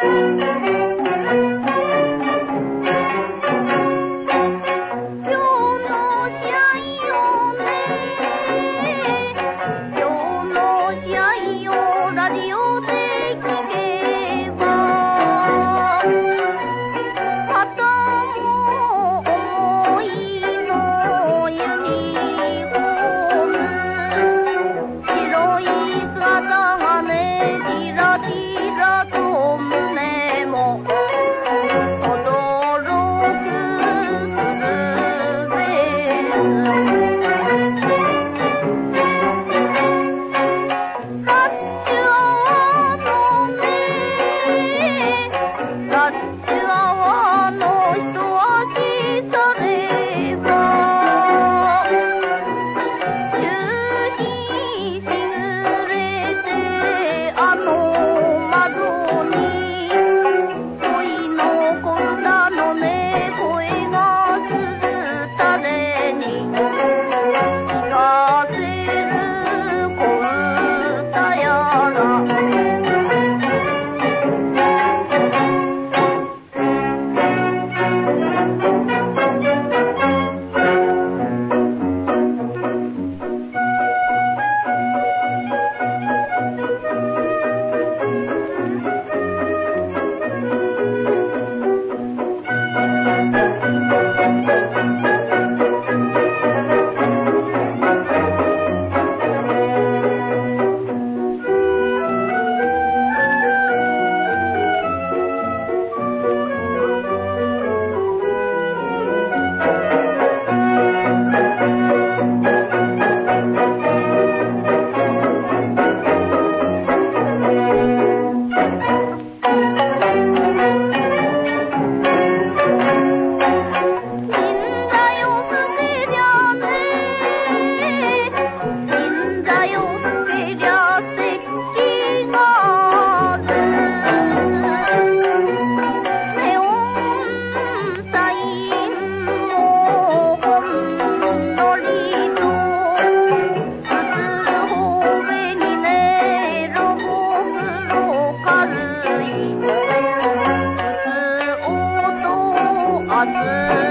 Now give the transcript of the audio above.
Thank you. Hey.